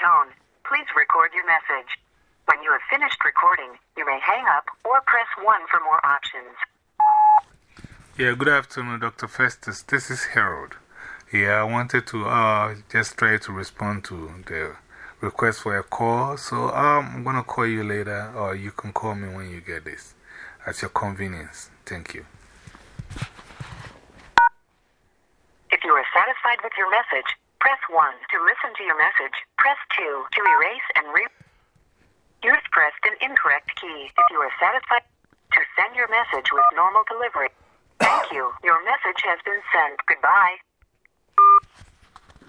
tone, please record your message. When you have finished recording, you may hang up or press 1 for more options. Yeah, good afternoon, Dr. Festus. This is Harold. Yeah, I wanted to uh, just try to respond to the request for a call. So um, I'm going to call you later, or you can call me when you get this at your convenience. Thank you. If you are satisfied with your message, press 1 to listen to your message. Press 2 to erase and re. You've pressed an incorrect key. If you are satisfied to send your message with normal delivery. Thank you. Your message has been sent. Goodbye.